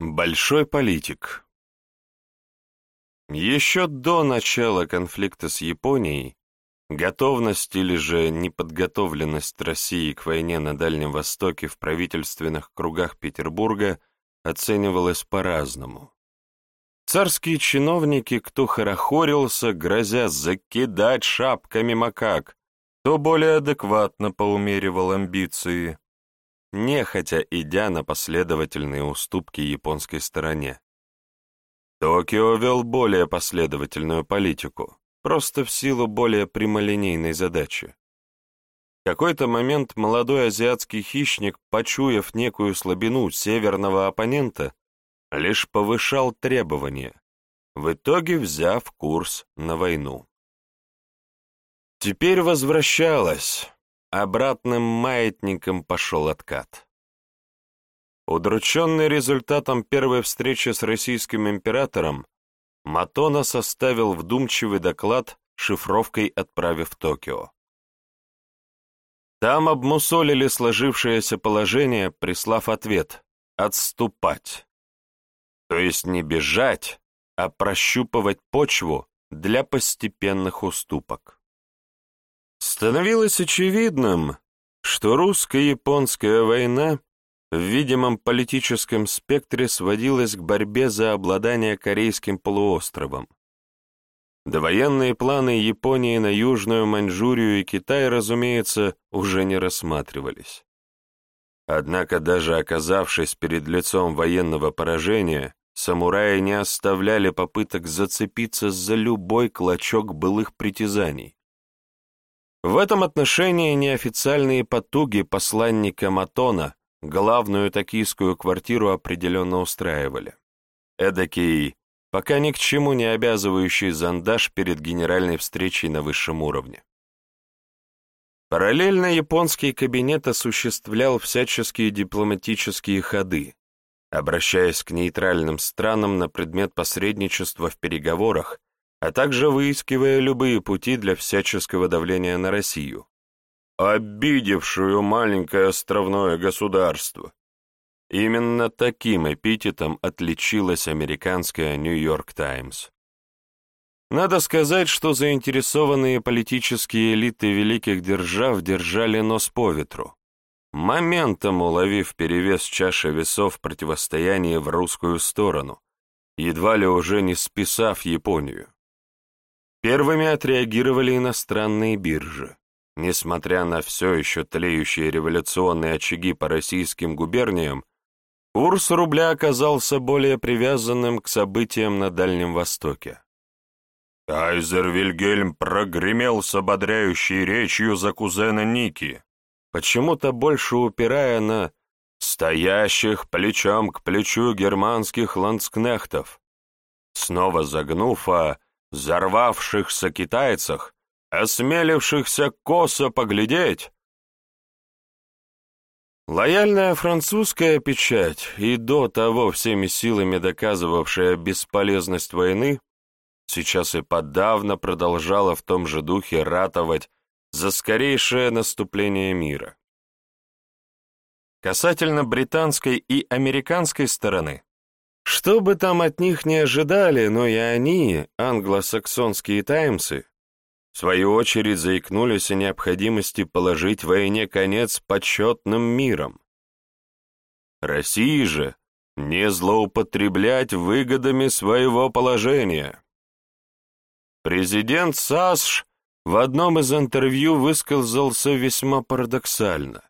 Большой политик Еще до начала конфликта с Японией готовность или же неподготовленность России к войне на Дальнем Востоке в правительственных кругах Петербурга оценивалась по-разному. Царские чиновники, кто хорохорился, грозя закидать шапками макак, то более адекватно поумеривал амбиции, нехотя идя на последовательные уступки японской стороне. Токио вел более последовательную политику, просто в силу более прямолинейной задачи. В какой-то момент молодой азиатский хищник, почуяв некую слабину северного оппонента, лишь повышал требования, в итоге взяв курс на войну. Теперь возвращалась, обратным маятником пошел откат. Удрученный результатом первой встречи с российским императором, Матона составил вдумчивый доклад, шифровкой отправив в Токио. Там обмусолили сложившееся положение, прислав ответ «отступать». То есть не бежать, а прощупывать почву для постепенных уступок. Становилось очевидным, что русско-японская война в видимом политическом спектре сводилась к борьбе за обладание Корейским полуостровом. Довоенные планы Японии на Южную Маньчжурию и Китай, разумеется, уже не рассматривались. Однако даже оказавшись перед лицом военного поражения, самураи не оставляли попыток зацепиться за любой клочок былых притязаний. В этом отношении неофициальные потуги посланника Матона главную токийскую квартиру определенно устраивали. Эдакий, пока ни к чему не обязывающий зондаж перед генеральной встречей на высшем уровне. Параллельно японский кабинет осуществлял всяческие дипломатические ходы, обращаясь к нейтральным странам на предмет посредничества в переговорах, а также выискивая любые пути для всяческого давления на Россию, обидевшую маленькое островное государство. Именно таким эпитетом отличилась американская «Нью-Йорк Таймс». Надо сказать, что заинтересованные политические элиты великих держав держали нос по ветру, моментом уловив перевес чаши весов противостояния в русскую сторону, едва ли уже не списав Японию. Первыми отреагировали иностранные биржи. Несмотря на все еще тлеющие революционные очаги по российским губерниям, курс рубля оказался более привязанным к событиям на Дальнем Востоке. Кайзер Вильгельм прогремел с ободряющей речью за кузена Ники, почему-то больше упирая на стоящих плечом к плечу германских ландскнехтов, снова загнув о взорвавшихся китайцах, осмелившихся косо поглядеть. Лояльная французская печать, и до того всеми силами доказывавшая бесполезность войны, сейчас и подавно продолжала в том же духе ратовать за скорейшее наступление мира. Касательно британской и американской стороны, что бы там от них не ожидали, но и они, англосаксонские таймсы, в свою очередь заикнулись о необходимости положить войне конец почетным миром. России же не злоупотреблять выгодами своего положения. Президент САСШ в одном из интервью высказался весьма парадоксально.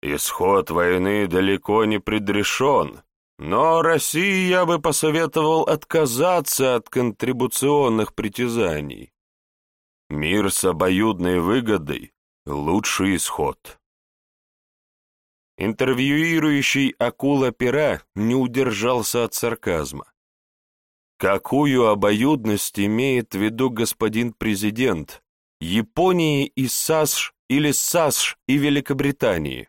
Исход войны далеко не предрешен, но России я бы посоветовал отказаться от контрибуционных притязаний. Мир с обоюдной выгодой — лучший исход. Интервьюирующий акула пера не удержался от сарказма. Какую обоюдность имеет в виду господин президент? Японии и САСШ или САСШ и Великобритании?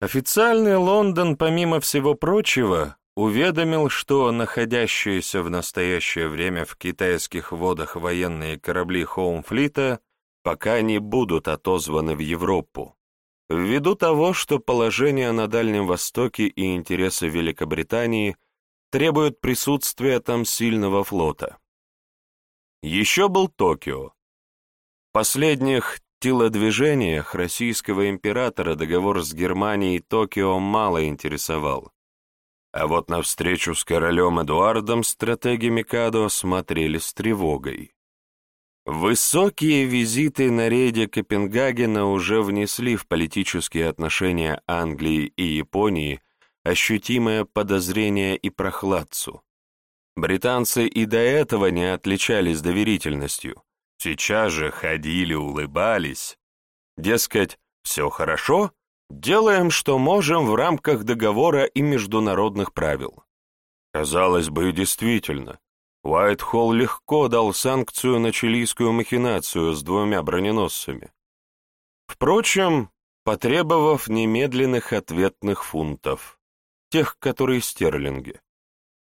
Официальный Лондон, помимо всего прочего, уведомил, что находящиеся в настоящее время в китайских водах военные корабли Хоумфлита пока не будут отозваны в Европу, ввиду того, что положение на Дальнем Востоке и интересы Великобритании требуют присутствия там сильного флота. Еще был Токио. Последних телодвижениях российского императора договор с Германией Токио мало интересовал. А вот на встречу с королем Эдуардом стратеги Микадо смотрели с тревогой. Высокие визиты на рейде Копенгагена уже внесли в политические отношения Англии и Японии ощутимое подозрение и прохладцу. Британцы и до этого не отличались доверительностью. Сейчас же ходили, улыбались. Дескать, все хорошо, делаем, что можем в рамках договора и международных правил. Казалось бы, действительно, Уайтхолл легко дал санкцию на чилийскую махинацию с двумя броненосцами. Впрочем, потребовав немедленных ответных фунтов, тех, которые стерлинги.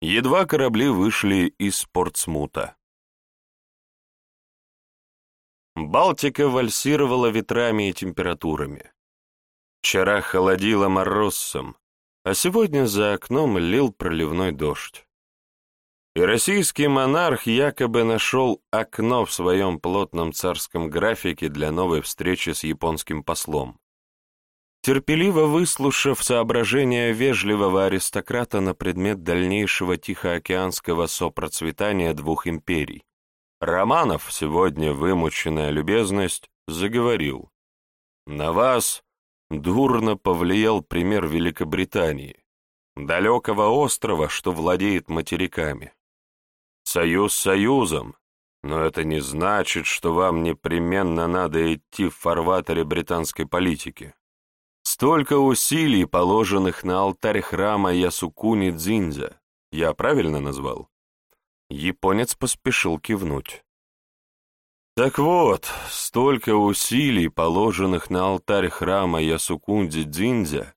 Едва корабли вышли из Портсмута. Балтика вальсировала ветрами и температурами. Вчера холодило морозцем, а сегодня за окном лил проливной дождь. И российский монарх якобы нашел окно в своем плотном царском графике для новой встречи с японским послом. Терпеливо выслушав соображения вежливого аристократа на предмет дальнейшего тихоокеанского сопроцветания двух империй, Романов, сегодня вымученная любезность, заговорил. «На вас дурно повлиял пример Великобритании, далекого острова, что владеет материками. Союз союзом, но это не значит, что вам непременно надо идти в фарватере британской политики. Столько усилий, положенных на алтарь храма Ясукуни Дзиндзя, я правильно назвал? Японец поспешил кивнуть. Так вот, столько усилий, положенных на алтарь храма Ясукунди Дзиндзя,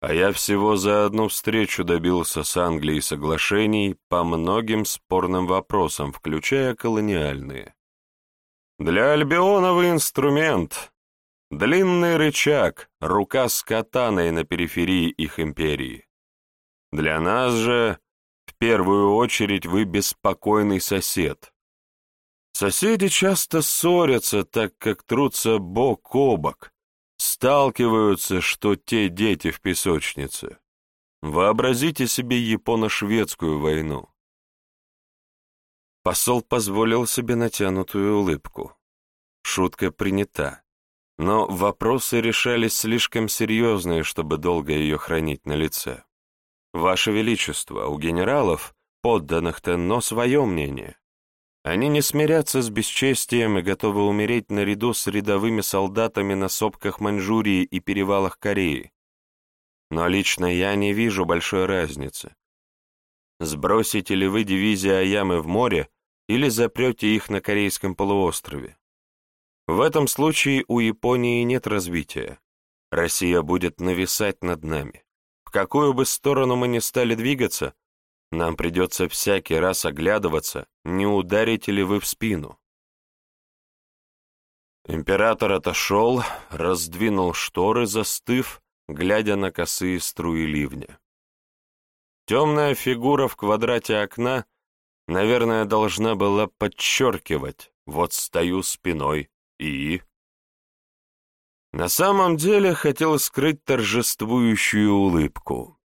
а я всего за одну встречу добился с Англией соглашений по многим спорным вопросам, включая колониальные. Для Альбиона вы инструмент, длинный рычаг, рука с катаной на периферии их империи. Для нас же, первую очередь, вы беспокойный сосед. Соседи часто ссорятся, так как трутся бок о бок, сталкиваются, что те дети в песочнице. Вообразите себе японо-шведскую войну. Посол позволил себе натянутую улыбку. Шутка принята, но вопросы решались слишком серьезные, чтобы долго ее хранить на лице. Ваше Величество, у генералов, подданных Тенно, свое мнение. Они не смирятся с бесчестием и готовы умереть наряду с рядовыми солдатами на сопках Маньчжурии и перевалах Кореи. Но лично я не вижу большой разницы. Сбросите ли вы дивизии Аямы в море или запрете их на Корейском полуострове? В этом случае у Японии нет развития. Россия будет нависать над нами. Какую бы сторону мы ни стали двигаться, нам придется всякий раз оглядываться, не ударите ли вы в спину. Император отошел, раздвинул шторы, застыв, глядя на косые струи ливня. Темная фигура в квадрате окна, наверное, должна была подчеркивать «вот стою спиной» и... На самом деле хотел скрыть торжествующую улыбку.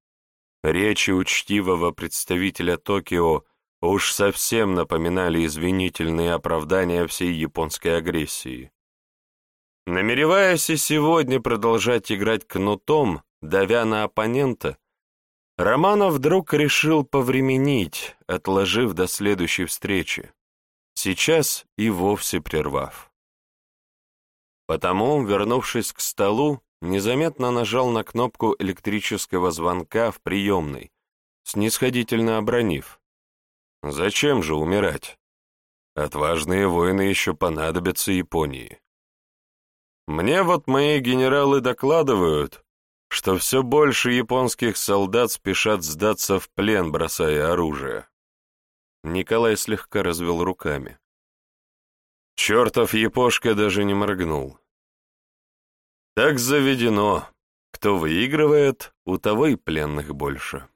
Речи учтивого представителя Токио уж совсем напоминали извинительные оправдания всей японской агрессии. Намереваясь и сегодня продолжать играть кнутом, давя на оппонента, Романов вдруг решил повременить, отложив до следующей встречи, сейчас и вовсе прервав. Потому, вернувшись к столу, незаметно нажал на кнопку электрического звонка в приемной, снисходительно обронив. «Зачем же умирать? Отважные воины еще понадобятся Японии. Мне вот мои генералы докладывают, что все больше японских солдат спешат сдаться в плен, бросая оружие». Николай слегка развел руками. Чертов Япошка даже не моргнул. Так заведено. Кто выигрывает, у того и пленных больше.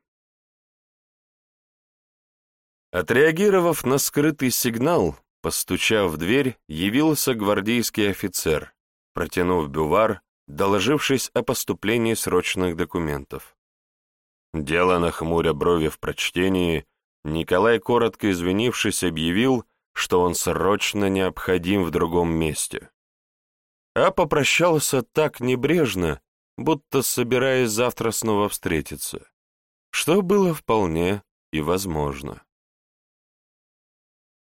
Отреагировав на скрытый сигнал, постучав в дверь, явился гвардейский офицер, протянув бювар, доложившись о поступлении срочных документов. Дело нахмуря брови в прочтении, Николай, коротко извинившись, объявил, что он срочно необходим в другом месте. А попрощался так небрежно, будто собираясь завтра снова встретиться, что было вполне и возможно.